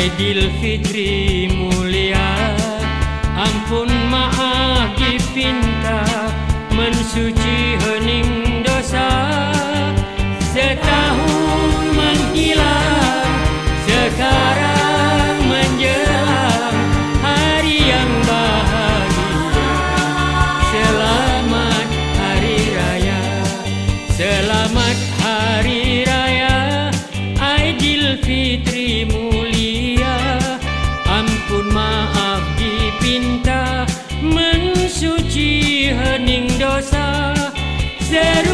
Idul Fitri mulia. Ampun maaf dipinta Mensuci ser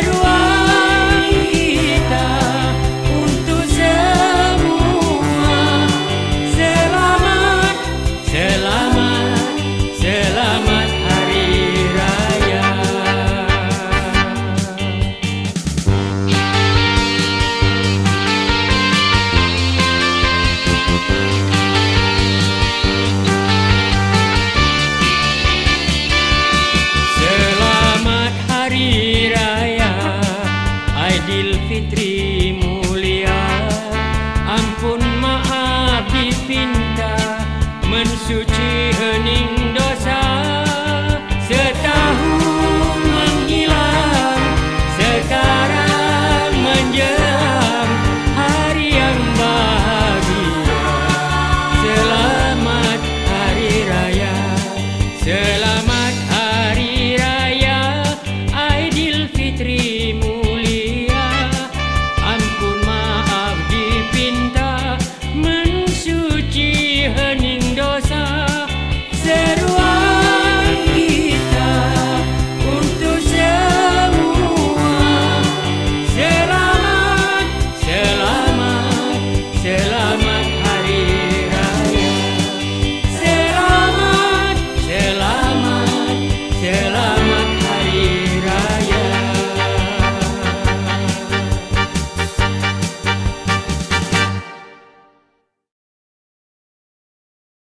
るわ